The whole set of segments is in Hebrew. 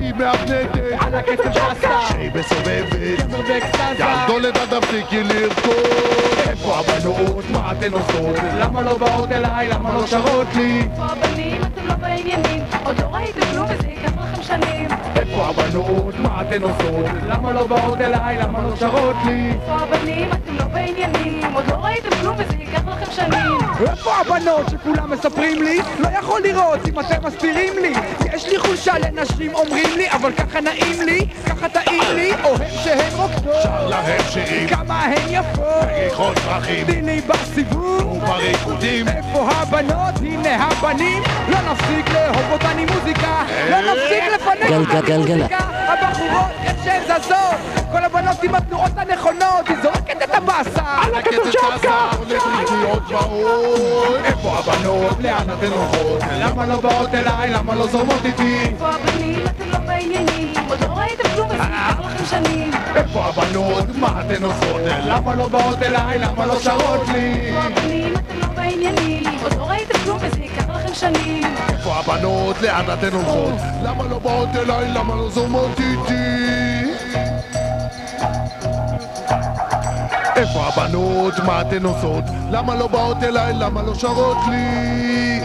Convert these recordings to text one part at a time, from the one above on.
היא מהפנטת על הקצב שעשה שהיא מסובבת גבר באקסטזה ילדולת אל תפסיקי לרקוד איפה הבנות? מה אתן עושות? למה לא באות אליי? למה לא שרות לי? איפה הבנים? אתם לא בעניינים עוד לא ראיתם כלום וזה ייקח לכם שנים איפה הבנות? מה אתן עושות? למה לא באות אליי? למה לא שרות לי? איפה הבנים? אתם לא בעניינים עוד לא ראיתם כלום וזה ייקח לכם שנים איפה הבנות שכולם מספרים לי? לא יכול לראות אם אתם מסתירים לי יש לי חולשה לנשים אומרים לי אבל ככה נעים לי, ככה טעים לי. אוהב שהן רוקדות שר להם שירים. כמה הן יפות. ריחות פרחים. תני בסיבוב. ובריקודים איפה הבנות? הנה הבנים. לא נפסיק לאהוב אותן עם מוזיקה. לא נפסיק לפנק גל- אותן עם גל- גל- מוזיקה הבחורות איך שהן זזות כל הבנות עם התנועות הנכונות היא זורקת את הבאסה על באור איפה הבנות? לאן אתן הולכות? למה לא באות אליי? למה לא זורמות איתי? איפה הבנים? אתם לא בעניינים עוד לא ראיתם כלום לכם שנים איפה הבנות? מה אתן עושות? למה לא באות אליי? למה לא שרות לי? איפה הבנים? אתם לא בעניינים עוד לא ראיתם כלום לכם שנים איפה הבנות? לאן אתן הולכות? למה לא באות אליי? למה לא זורמות איתי? איפה הבנות? מה אתן עושות? למה לא באות אליי? למה לא שרות לי?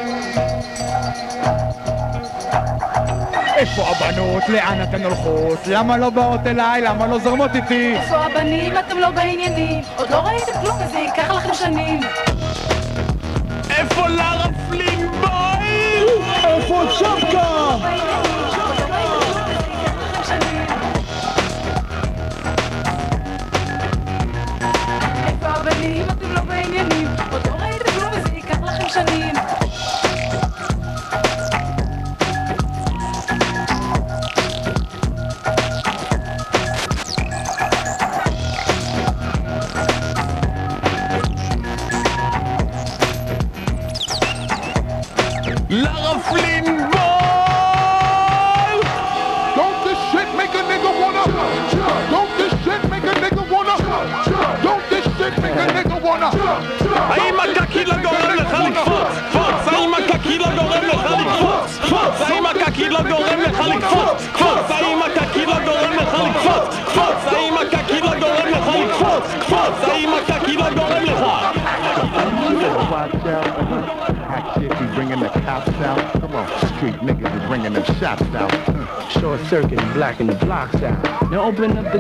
איפה הבנות? לאן אתן הולכות? למה לא באות אליי? למה לא זורמות איתי? איפה הבנים? אתם לא בעניינים עוד לא ראיתם כלום וזה ייקח לכם שנים איפה פלינבוי? צ'קה? איפה הבנים? אתם לא בעניינים עוד לא ראיתם כלום וזה ייקח לכם שנים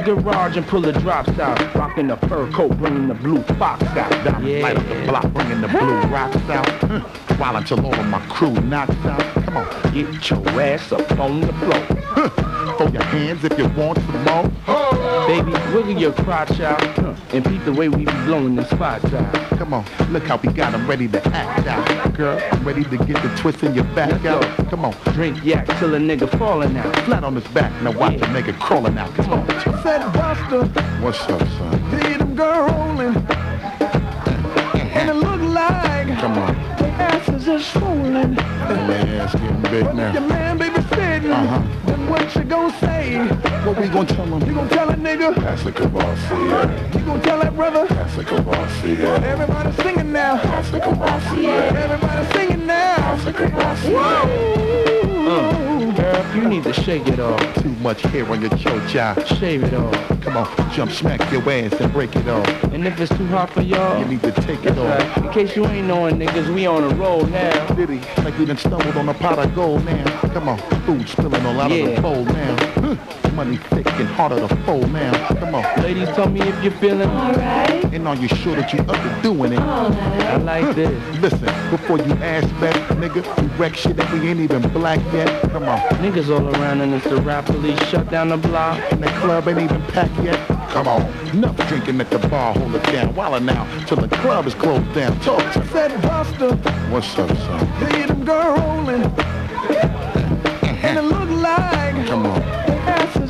garage and pull the drops out. Rocking the fur coat, bringing the blue fox out. Diamond light up the block, bringing the blue rocks out. While until all of my crew knocks out. Come on, Get your ass up on the floor. huh. throw your hands if you want some more. Baby, wiggle your crotch out. And peep the way we be blowing the spots out. Come on, look how we got 'em ready to act out. Girl, I'm ready to get the twist in your back Let's out. go. Come on, Drink yak till a nigga falling out. flat on his back. Now watch Yeah. a nigga crawling out. Come on. Said Buster, What's up, son? see them girl rolling. And it look like Come on just fooling. Big now. Your man, baby, fitting. Uh-huh. Then what you gonna say? What we gonna tell him? You gonna tell that nigga? That's the Kabasi. Uh-huh. You gonna tell that brother? That's the Kabasi. Everybody singing now. That's the Kabasi. Everybody singing now. That's the Kabasi. Whoa. Uh. Girl, you need to shake it off. Too much hair on your chocha. Shave it off. Come on, jump, smack your ass and break it off. And if it's too hot for y'all, You need to take it off. right. In case you ain't knowing, niggas, we on a roll now. Diddy, like we done stumbled on a pot of gold now. Come on, food spilling all out of the bowl now. Huh. Money thick and harder to fold now. Come on, Ladies, tell me if you're feeling Alright and are you sure that you up to doing it? I like this. Listen, before you ask back, nigga, we wreck shit that we ain't even black yet. Come on, Niggas all around and it's the rap police shut down the block. and the club ain't even packed yet. Come on, enough drinking at the bar, hold it down. While now, till the club is closed down. Talk to me. Said Buster, What's up, son? see them girl rolling. And it look like Come on,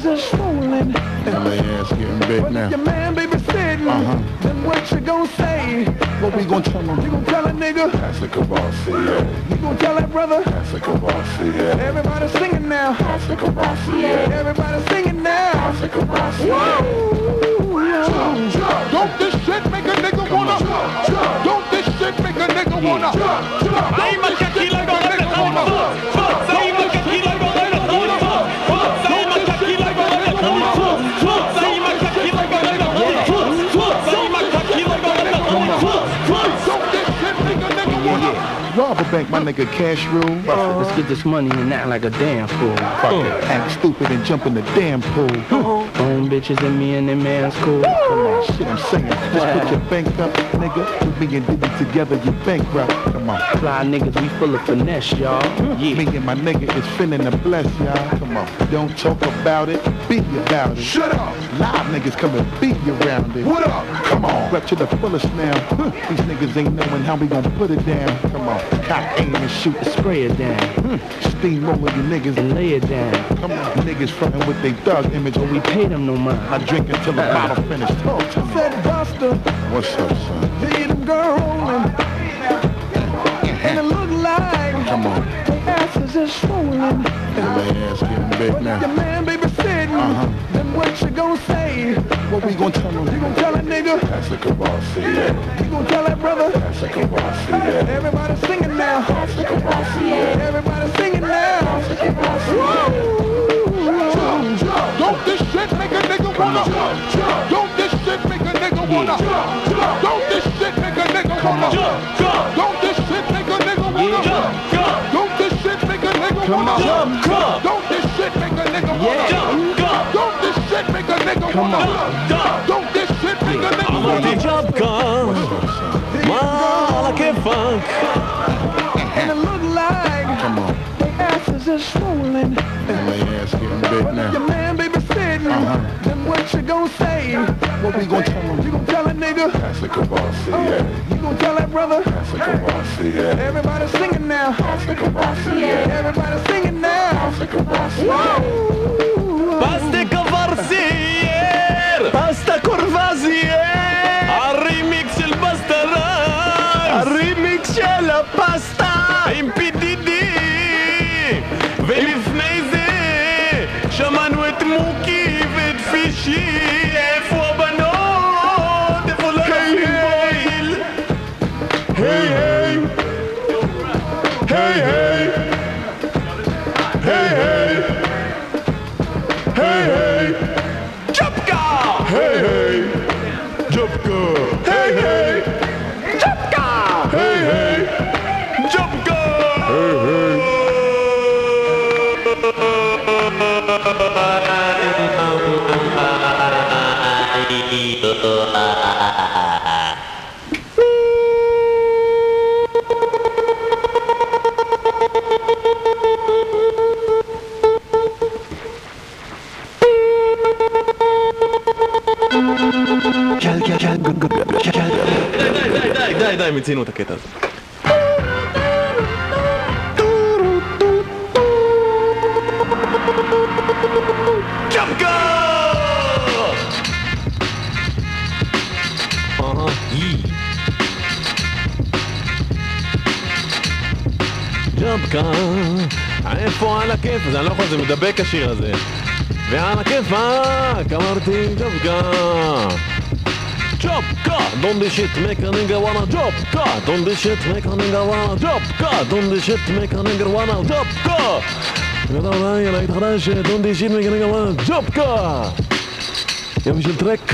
asses is swollen. LA ass getting big But if your man baby sitting, Uh-huh. then what you gon' say? What we gonna tell You him? gon' tell a nigga? That's like a boss, yeah. You gon' tell that brother? That's like a boss, yeah. Everybody singing now. That's like a boss, yeah. Everybody singing now. That's like a boss, yeah. Don't this shit make a nigga wanna? Don't this shit make a nigga wanna? My nigga Cash Rule. Let's get this money and act like a damn fool. Fuck oh. it. Act stupid and jump in the damn pool. Own bitches and me and the man's cool. Come on, shit I'm saying. Just put your bank up, nigga. With me and Diddy together, you bankrupt. Come on. Fly niggas, we full of finesse, y'all. Yeah. Me and my nigga is finna to bless y'all. Come on. Don't talk about it, be about it. Shut up. Live niggas come and beat you around it. What up? Come on. Rep to the fullest now. Huh. These niggas ain't knowing how we gon' put it down. Come on. Cock aim and shoot. Spray it down hmm, Steamroller you niggas. and lay it down. Come on. Niggas frontin' with they thug image. But We pay them no mind. I drink until the bottle finish. Talk to me. Said Buster, What's up, son? see them girl rolling. Uh-huh. And it look like Come on. their asses is swollen. And my ass getting big now. What you gonna say? What we gon' tell You gonna tell a nigga? That's a Kavasi, yeah. You gonna tell that brother? That's a Kavasi, yeah. Everybody singing now. That's a Kavasi, yeah. Everybody singing now. Don't this shit make a nigga wanna? Don't this shit make a nigga wanna? Don't this shit make a nigga wanna? Don't this shit make a nigga wanna? Jump Don't this shit make a nigga wanna? Don't this shit make a nigga wanna? nigga Come on. Don't this shit nigga nigga wanna done. job gone. Malaki funk. And it look like Come on. the asses is swollen. And my ass getting big now. Your man baby sitting. Uh-huh. Then what you gonna say? What we gonna tell him? You gonna tell a nigga? That's a kabasi, yeah. Oh, you gonna tell that brother? That's a kabasi, yeah. Everybody singing now. That's a kabasi, yeah. Everybody singing now. That's a kabasi, yeah. Bust Pasta Corvazzi! É! די, די, די, די, מיצינו את הקטע הזה. ג'אבקה, איפה על הכיף? אני לא יכול, זה מדבק השיר הזה. ועל הכיפאק, אמרתי ג'אבקה. Job God, donde shit make a nigga wanna job God, donde shit make a nigga wanna job God, donde shit make a nigga wanna job God. ואתה אולי להיט חדש, donde shit make a nigga wanna job God. יופי של טרק.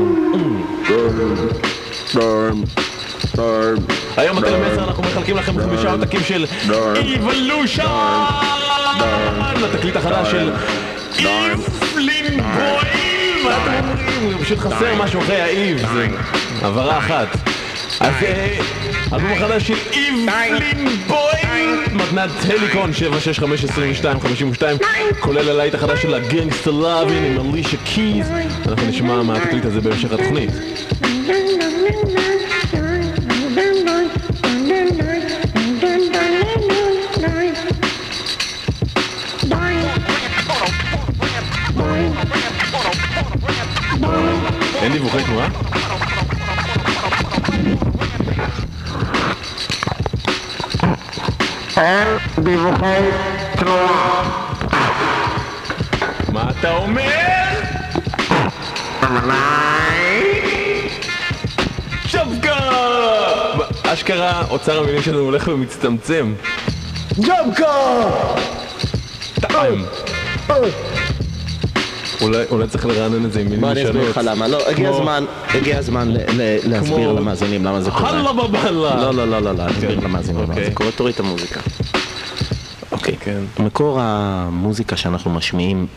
היום בתל המסר אנחנו מחלקים לכם חמישה עותקים של איבולושן! התקליט החדש של איבלין בוי! מה אתם אומרים? פשוט חסר משהו אחרי האיב, הבהרה אחת. אז אה, אלבום החדש של איבלין בוי! מתנת הליקון 7652252 כולל הלהיט החדש של הגנגסטר לאבין עם אלישה קיז אנחנו נשמע מהתקליט הזה בהמשך התוכנית דיווחי תנועה. מה אתה אומר? שבקה! אשכרה, אוצר המילים שלנו הולך ומצטמצם. ג'אבקה! טעם. אולי אולי צריך לרענן את זה עם מילים בוא אני אסביר ישנות. לך למה. לא, הגיע הזמן, הגיע הזמן להסביר למאזינים למה זה קורה. הלאה בבאללה. לא, לא, לא, לא, לא, להסביר למאזינים למה אוקיי. זה קורה, תוריד את המוזיקה. אוקיי. כן. מקור המוזיקה שאנחנו משמיעים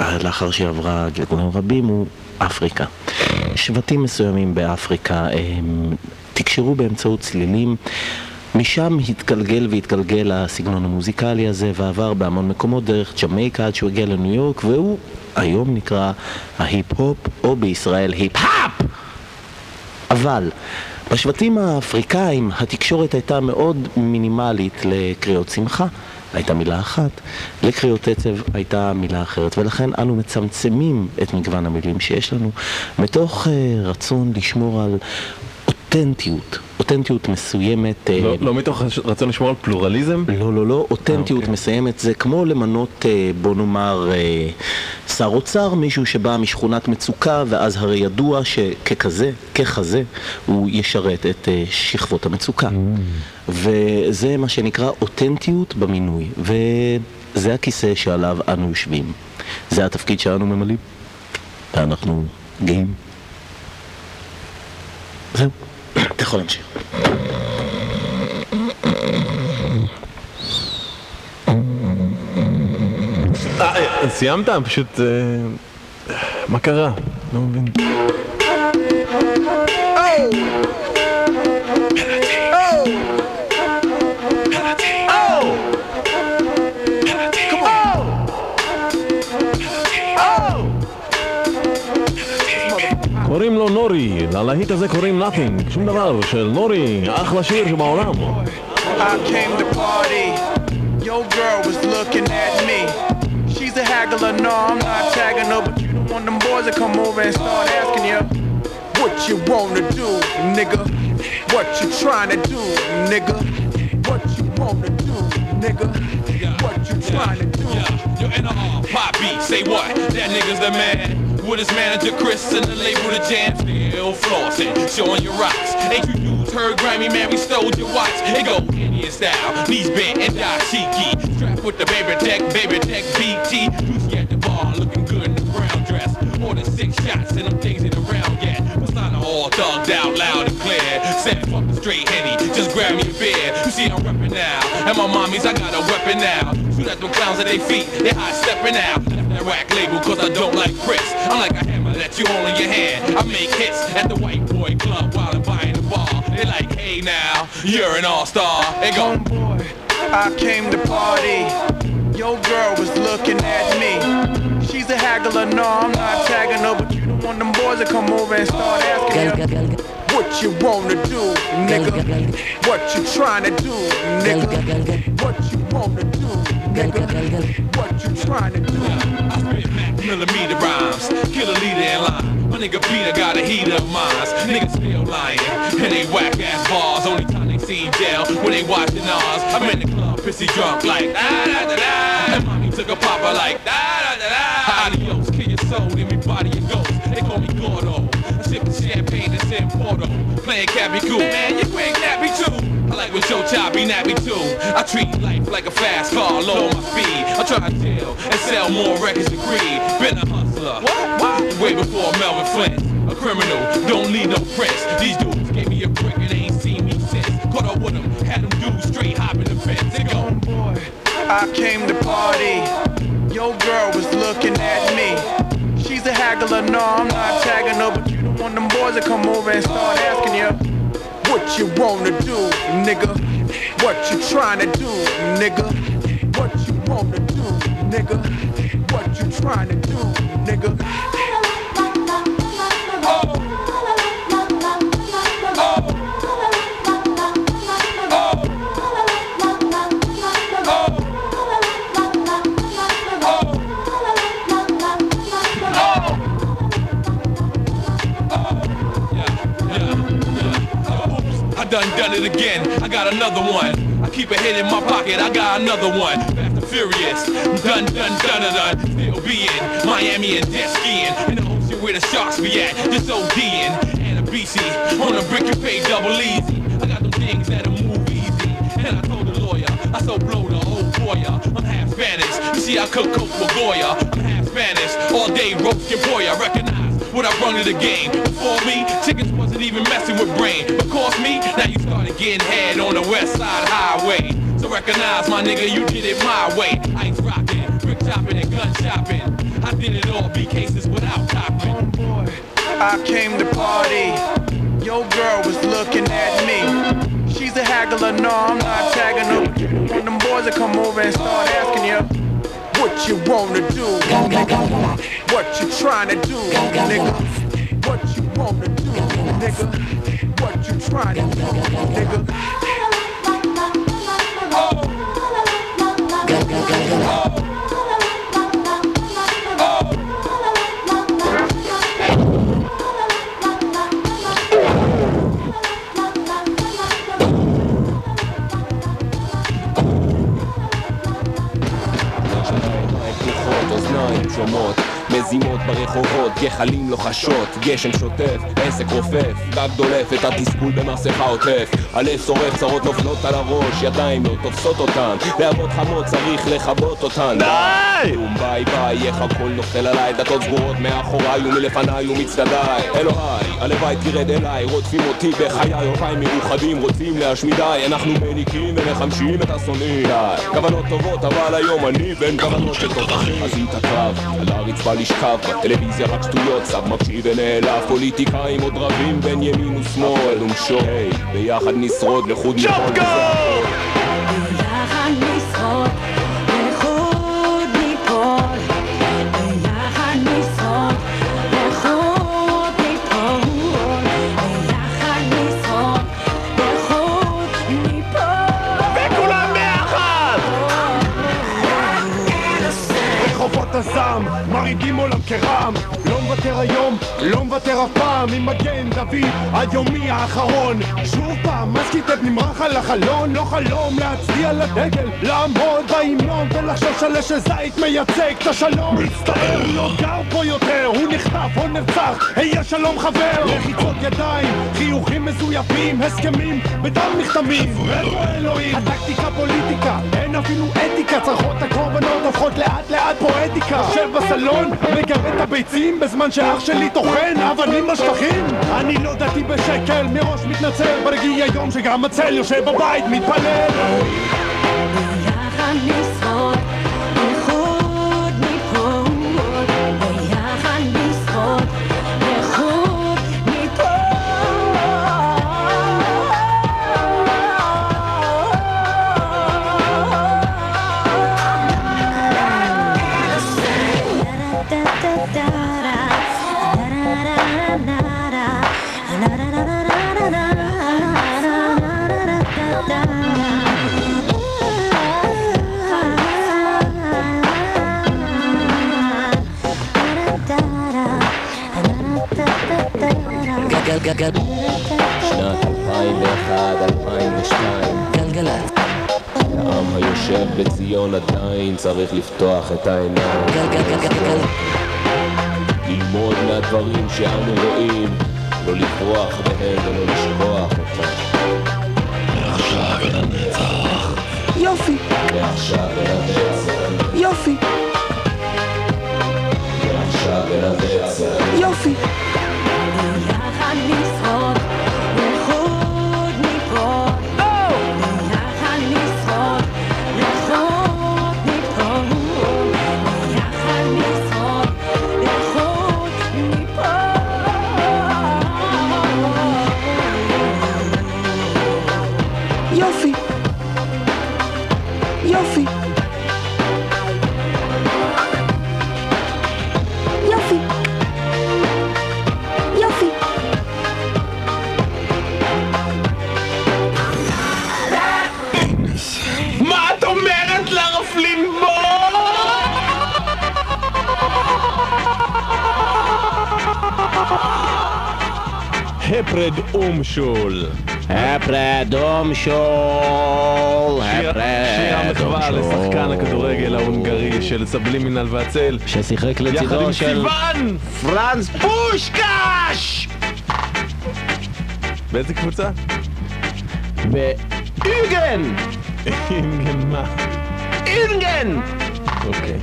אה, לאחר שהיא עברה גלגולים רבים הוא אפריקה. שבטים מסוימים באפריקה הם תקשרו באמצעות צלילים. משם התגלגל והתגלגל הסגנון המוזיקלי הזה ועבר בהמון מקומות דרך ג'מייקה עד שהוא הגיע לניו יורק והוא היום נקרא ההיפ-הופ או בישראל היפ-האפ אבל בשבטים האפריקאים התקשורת הייתה מאוד מינימלית לקריאות שמחה, הייתה מילה אחת, לקריאות עצב הייתה מילה אחרת, ולכן אנו מצמצמים את מגוון המילים שיש לנו, מתוך uh, רצון לשמור על אותנטיות, אותנטיות מסוימת. אה, לא- לא מתוך רצון לשמור על פלורליזם? לא, לא, לא, אותנטיות אוקיי. מסוימת זה כמו למנות, אה, בוא נאמר, אה, שר אוצר, מישהו שבא משכונת מצוקה, ואז הרי ידוע שככזה, ככזה, הוא ישרת את אה, שכבות המצוקה. וזה מה שנקרא אותנטיות במינוי, וזה הכיסא שעליו אנו יושבים. זה התפקיד שאנו ממלאים, ואנחנו גאים. זהו, יכול להמשיך. אה, אה, סיימת? פשוט... אה, מה קרה? לא מבין. לו נורי, ללהיט הזה קוראים nothing, שום דבר, של נורי, אחלה שיר שבעולם. I came to party. Your girl was looking at me. She's a haggler, no, I'm not tagging her, but you don't want them boys to come over and start asking you what you wanna do, nigga. What you trying to do, nigga. What you wanna do, nigga. What you trying to do. Yo, NR, pop beat, say what? That nigga's the man. With his manager Chris and the label the jam still flossing, showing your rocks. Ain't you dudes heard Grammy man? We stole your watch. It go Indian style, knees bent and dashiki. Strapped with the baby tech, baby tech BT. Juicy at the bar, looking good in the brown dress. More than six shots and things ain't around yet. Persona all thugged out loud and clear. Said fuck the straight henny, just grab me a beer. You see I'm reppin' now, and my mommies I got a weapon now. Shoot at them clowns at their feet, they high stepping out. Left that rack label cause I don't like pricks. I'm like a hammer that you hold in your hand. I make hits at the white boy club while I'm buying the bar. They like, hey now, you're an all-star. They go, Homeboy, I came to party. Your girl was looking at me. She's a haggler, no, I'm not tagging her, but you don't want them boys to come over and start asking you what you wanna do, nigga. What you trying to do, nigga. What you wanna do, nigga. What you trying to do. Millimeter rhymes, kill a leader in line. My nigga Peter got a heat of mines. Niggas still lying, and they whack ass bars. Only time they see jail when they watching ours. I'm in the club, pissy drunk like da da da da. And mommy took a popper like da da da da. Adios, kill your soul, then me body and ghost. They call me Gordo. I sip the champagne that's in Porto. Playing Cappy Cool, man, you ain't nappy too. I like when Joe Chop be nappy too. I treat life like a fast car, low on my speed. I try to deal and sell more records than greed. Been a hustler. What? What? Way before Melvin Flint. A criminal, don't need no prints. These dudes gave me a brick and they ain't seen me since. Caught up with them, had them dudes straight hopping the fence. They go, Homeboy, I came to party. Your girl was looking at me. She's a haggler, no, I'm not tagging her, but you don't want them boys to come over and start asking you what you wanna do, nigga. What you trying to do, nigga. What you wanna do, nigga. What you trying to do, done it again. I got another one. I keep a hit in my pocket, I got another one. Fast and furious, dun dun dun dun dun. Still be in Miami and jet skiing. In the ocean where the sharks be at, just ODing. And a BC, on a brick you pay double easy. I got them things that'll move easy. And I told the lawyer, I so blow the whole boya. I'm half Spanish, you see I cook coke for Goya. I'm half Spanish, all day roasting boy. I recognize what I brought to the game. Before me, chickens wasn't even messing with brain. But cost me, now you started getting head on the west side highway. So recognize my nigga, you did it my way. Ice rocking, brick chopping and gun shopping. I did it all, B cases without copping. I came to party. Your girl was looking at me. She's a haggler, no, I'm not tagging her. When them boys that come over and start asking you what you wanna do, nigga? What you trying to do, nigga? What you wanna do, nigga? What you trying to do, nigga? Oh. Oh. nine or more. מזימות ברחובות, גחלים לוחשות, גשם שוטף, עסק רופף, גג דולף, את התסכול במסכה עוטף, עלה שורף, צרות נופלות על הראש, ידיים לא תופסות אותן, להבות חמות צריך לכבות אותן. די! ביי ביי, איך הכל נופל עליי, דלתות סגורות מאחוריי ומלפניי ומצדדיי. אלוהיי, הלוואי תרד אליי, רודפים אותי בחיי, אויביי מאוחדים, רוצים להשמידי, אנחנו מניקים ומחמשים את השונאים. כוונות טובות, אבל היום אני בין כוונות של תותחים. אז אם תקרב, על הרצפה לשכב, בטלוויזיה רק שטויות, סב מקשיב ונעלב, פוליטיקאים עוד רבים בין ימין ושמאל, ומשור, היי, ביחד נשרוד לחוד מכל הזעם, מרעידים עולם כרעם. לא מוותר היום, לא מוותר אף פעם. עם מגן דוד עד יומי האחרון. שוב פעם, מסקיטט נמרח על החלון. לא חלום להצדיע לדגל לעמוד בהמנון ולחשוב שלש זית מייצג את השלום. מצטער, לא גר פה יותר. הוא נחטף או נרצח, היה שלום חבר. לחיצות ידיים, חיוכים מזויפים הסכמים בדם נחתמים אלו אלוהים, הטקטיקה פוליטיקה אפילו אתיקה צרחות הקורבנות הופכות לאט לאט פואטיקה. יושב בסלון, מגרד את הביצים בזמן שאח שלי טוחן אבנים בשטחים. אני לא דתי בשקל, מראש מתנצל. ברגיע יום שגם הצל יושב בבית מתפלל בציון עדיין צריך לפתוח את העיניים. ללמוד מהדברים שאנו רואים לא לברוח מהם ולא לשכוח אותם. מעכשיו אל הנצח. יופי, מעכשיו אל הנצח. יופי, מעכשיו אל הנצח. יופי. ביחד אומשול. הפרדום שול, שיר המחווה לשחקן הכדורגל ההונגרי של סבלימינל והצל. ששיחק יחד עם לצידו של סיוון! פרנס פושקש! באיזה קבוצה? באינגן! אינגן מה? אינגן! אוקיי.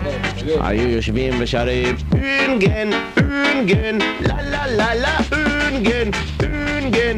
היו יושבים ושרים אינגן, אינגן, לה לה לה לה אינגן, אינגן,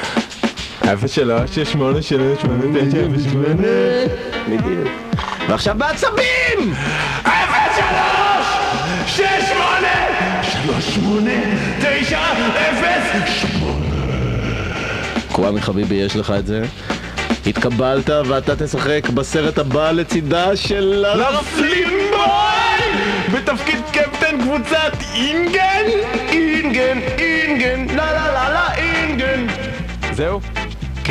03, 68, 78, 98. בדיוק. ועכשיו בעצבים! 03, 68, 38, 9, 0, 8. כוואמי חביבי, יש לך את זה? התקבלת ואתה תשחק בסרט הבא לצידה של הרפלימבוי בתפקיד קפטן קבוצת אינגן אינגן אינגן לה לה לה לה אינגן זהו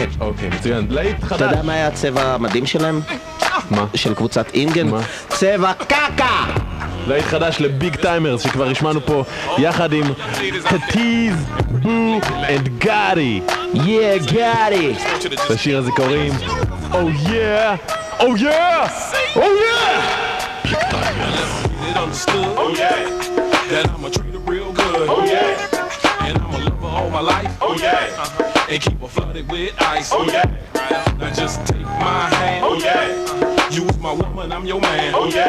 כן. אוקיי, מצוין. להיט אתה חדש. יודע מה היה הצבע המדהים שלהם? מה? של קבוצת אינגן? מה? צבע קקה! להיט חדש ל Big Tymers שכבר השמענו פה יחד עם Tateeze, Boo and Gotti. יא Gotti! לשיר הזה קוראים Oh yeah! Oh yeah! Oh yeah! it understood. Oh yeah. That I'ma treat her real good. Oh yeah. And I'ma love her all my life. Oh yeah. Uh-huh. And keep her flooded with ice. Oh yeah. Now just take my hand. Oh yeah. You was my woman, I'm your man. Oh yeah.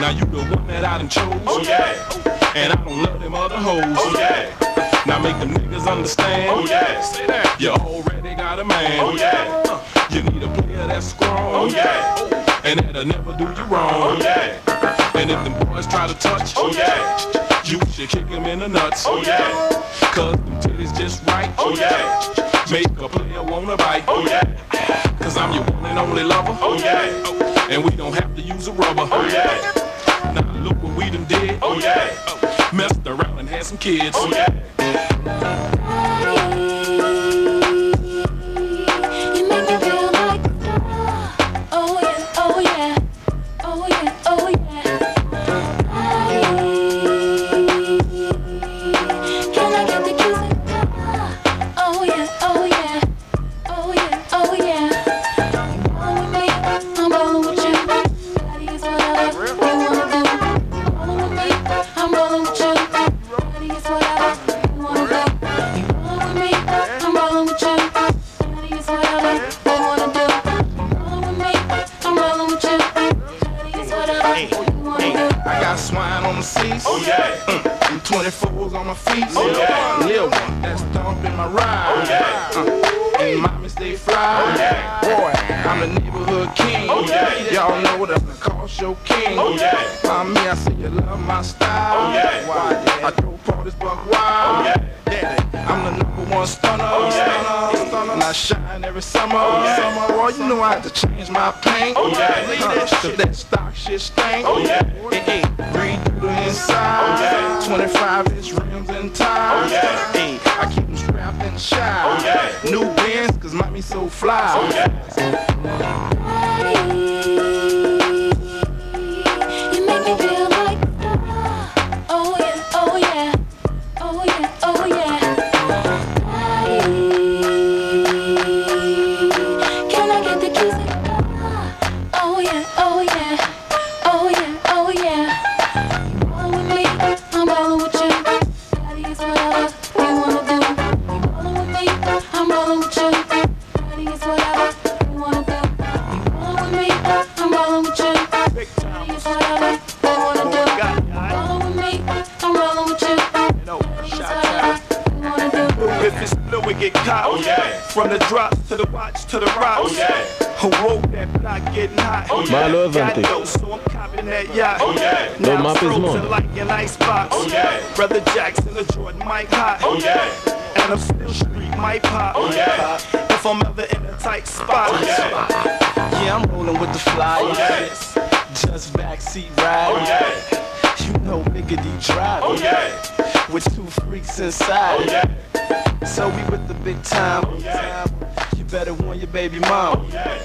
Now you the one that I done chose. Oh yeah. And I don't love them other hoes. Oh yeah. Now make them niggas understand. Oh yeah. Say that. You already got a man. Oh yeah. Uh, You need a player that's strong. Oh yeah. And that'll never do you wrong. Oh yeah. And if them boys try to touch, oh yeah, you should kick them in the nuts, oh yeah. Cause them titties just right, oh, oh yeah. Make a player wanna bite, oh yeah. Cause I'm your one and only lover, oh yeah. And we don't have to use a rubber, oh yeah. Now look what we done did, oh yeah. Messed around and had some kids, oh yeah. I'm on the of that stop. Just backseat ride. Oh, yeah. You know Biggity drive. Oh, yeah. With two freaks inside. Oh, yeah. So we with the big time. Oh, yeah. You better warn your baby mom. Oh, yeah.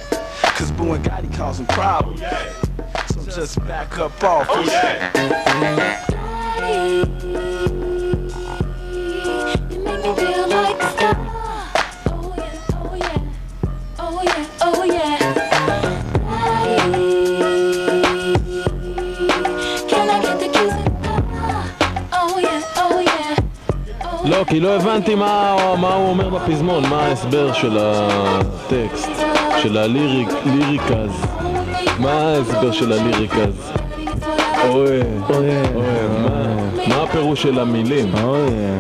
Cause Boo and Gotti causing problems. Oh, yeah. So just back up off. Oh, yeah. לא, כי לא הבנתי מה, מה הוא אומר בפזמון, מה ההסבר של הטקסט, של הליריקז. מה ההסבר של הליריקז? אוי, אוי, מה? מה הפירוש של המילים?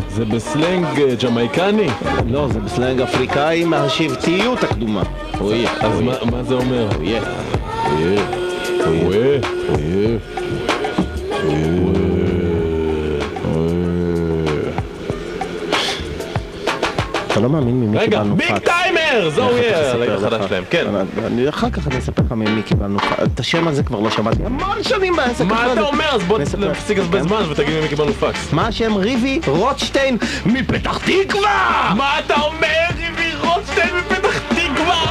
זה בסלנג אה, ג'מייקני? לא, זה בסלנג אפריקאי מהשבטיות הקדומה. אוי, אז מה- מה זה אומר? אוי, אוי, אוי, אוי, אתה לא מאמין ממי רגע, קיבלנו ביג פקס. טיימר! זו אני יהיה אחר כך הלהיט אספר החדש. שלהם, כן. אני- אחר כך אני אספר לך ממי קיבלנו פקס. את השם הזה כבר לא שמעתי המון שנים בעסק. מה. אתה אומר? אז בוא. נפסיק לבזבז זמן ותגיד ממי קיבלנו פקס. מה השם? ריבי רוטשטיין מפתח תקווה! מה אתה אומר, ריבי רוטשטיין מפתח תקווה?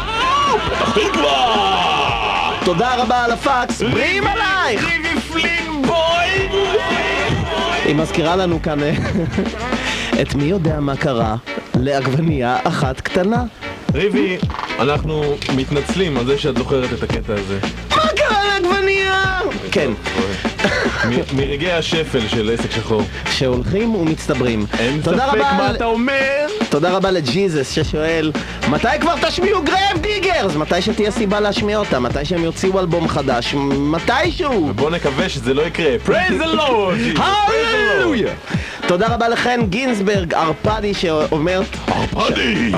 פתח תקווה! תודה רבה על הפקס, בריאים עלייך! ריבי פלין בוי! היא מזכירה לנו כאן אה, את מי יודע מה קרה לעגבנייה אחת קטנה. ריבי, אנחנו מתנצלים על זה שאת זוכרת את הקטע הזה. מה קרה לעגבנייה? כן. מרגעי השפל של עסק שחור. שהולכים ומצטברים. אין ספק מה אתה אומר! תודה רבה לג'יזוס ששואל מתי כבר תשמיעו Gravediggaz? מתי שתהיה סיבה להשמיע אותה? מתי שהם יוציאו אלבום חדש? מתישהו! בוא נקווה שזה לא יקרה. praise ה lord! הללויה! תודה רבה לכן גינזברג, ערפדי שאומר ערפדי!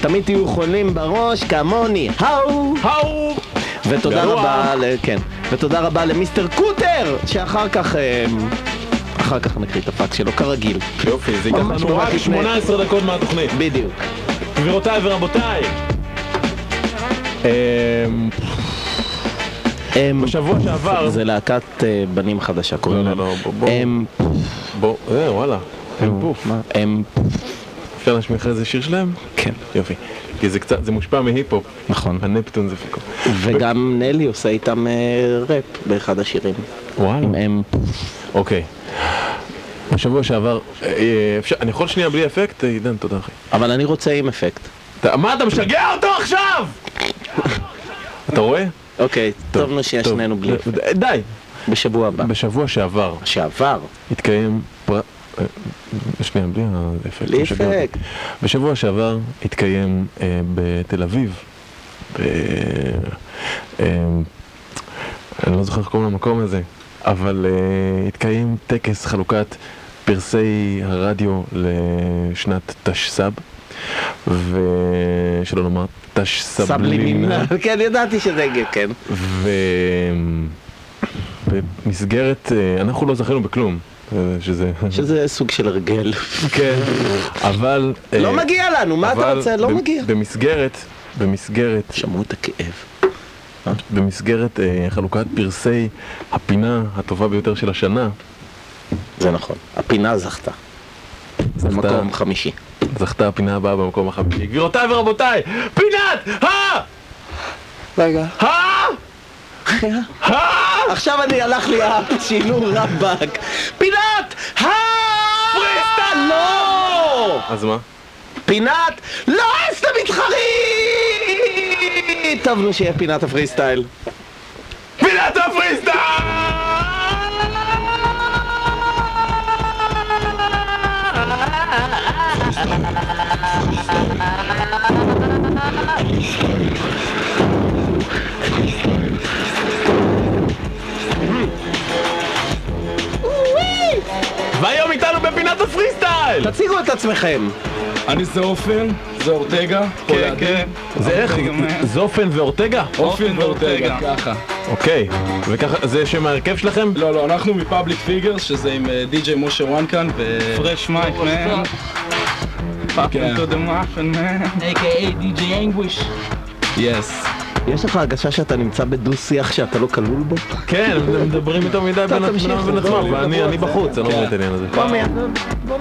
תמיד תהיו חולים בראש כמוני, האו! האו! ותודה. רבה, ל- כן, ותודה רבה ל Mister Kotter, שאחר כך, אה, אחר כך נקריא את הפקס שלו כרגיל. יופי, זה ייקח ממש לנו ממש רק לפני- 18 דקות מהתוכנית. בדיוק. גבירותיי ורבותיי, אמ, הם- בשבוע שעבר... זה להקת אה, בנים חדשה, קוראים לא, להם. לא, לא, בוא- בוא. הם... בוא, אה, וואלה, הם פוף. מה? הם... אפשר להשמיע אחרי זה שיר שלהם? כן. יופי. כי זה קצת, זה מושפע מהיפ-הופ. נכון. הנפטון זה פיקו. וגם נלי עושה איתם אה, ראפ באחד השירים. וואלה. עם הם... אוקיי. בשבוע שעבר, אה, אפשר, אני יכול שנייה בלי אפקט? אה, עידן, תודה אחי. אבל אני רוצה עם אפקט. אתה- מה, אתה משגע אותו עכשיו? אתה רואה? אוקיי, טוב נו טוב, שנינו בלי אפקט. די. בשבוע הבא. בשבוע שעבר שעבר. התקיים פר... אה, שנייה, בלי האפקט. בלי משגע אותי. אפקט. בשבוע שעבר התקיים אה, בתל אביב, ב... אה, אני לא זוכר איך קוראים למקום הזה, אבל אה, התקיים טקס חלוקת פרסי הרדיו לשנת תשס"ב, ושלא לומר תשס"בלימינל. כן, ידעתי שזה יגיע, כן. ובמסגרת, אה, אנחנו לא זכינו בכלום, אה, שזה... שזה סוג של הרגל. כן, אבל... לא מגיע לנו, מה אתה רוצה? לא מגיע. במסגרת, במסגרת, שמעו את הכאב. במסגרת אה, חלוקת פרסי הפינה הטובה ביותר של השנה, זה נכון. הפינה זכתה. זה זכתה- מקום חמישי. זכתה הפינה הבאה במקום החמישי. גבירותיי ורבותיי, פינת ה... רגע. ה... עכשיו אני הלך לי האפ, שינו רבאק. פינת ה... פריסטייל! לא! אז מה? פינת לא אסת המתחרית! טוב נו שיהיה פינת הפרי סטייל. פינת הפריסטייל! והיום איתנו בפינת הפריסטייל! תציגו את עצמכם. אני זה אופן, זה אורטגה, כן. כן. זה איך? man. זופן ואורטגה? אופן ואורטגה, ככה. אוקיי, וככה, זה שם ההרכב שלכם? לא, לא, אנחנו מ Public Figures, שזה עם אה, די.ג'יי משה וואנקן ו... Fresh Mike, man. Popping to the muffin man. A.K.A. DJ Anguish. yes. יש לך הרגשה שאתה נמצא בדו-שיח שאתה לא כלול בו? כן, הם מדברים יותר מדי בין עצמם ובין עצמם, ואני אני בחוץ, אני לא מבין את העניין הזה.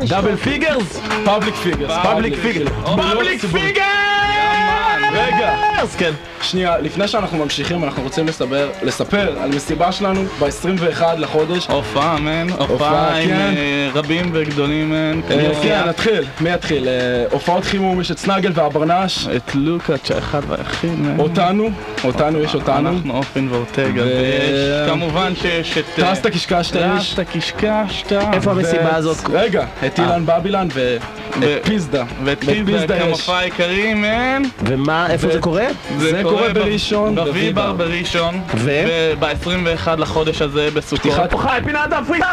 Double Figures? Public Figures. Public Figures. Public Figures! רגע. אז כן. שנייה, לפני שאנחנו ממשיכים, אנחנו רוצים לספר, לספר על מסיבה שלנו ב-21 לחודש. הופעה, man. הופעה, עם כן. אה, רבים וגדולים, man. אה, כן, נתחיל. מי יתחיל? אה, הופעות חימום יש את סנגל והברנש. את לוקאץ' האחד והיחיד, man. אותנו, אותנו יש אותנו. אנחנו אופן ואורטגה, כמובן שיש את... אה, טסת קשקשת איש. טסת קשקשת. איפה המסיבה הזאת? רגע, את אילן בבילן ואת פיזדה. ואת פיזדה יש. כמופע העיקרי, מן. ומה, איפה זה קורה? זה קורה בראשון, בוויבר בוויבר. בראשון. ו? ב-21 לחודש הזה בסוכות. פתיחת- חי פינת אפריקה!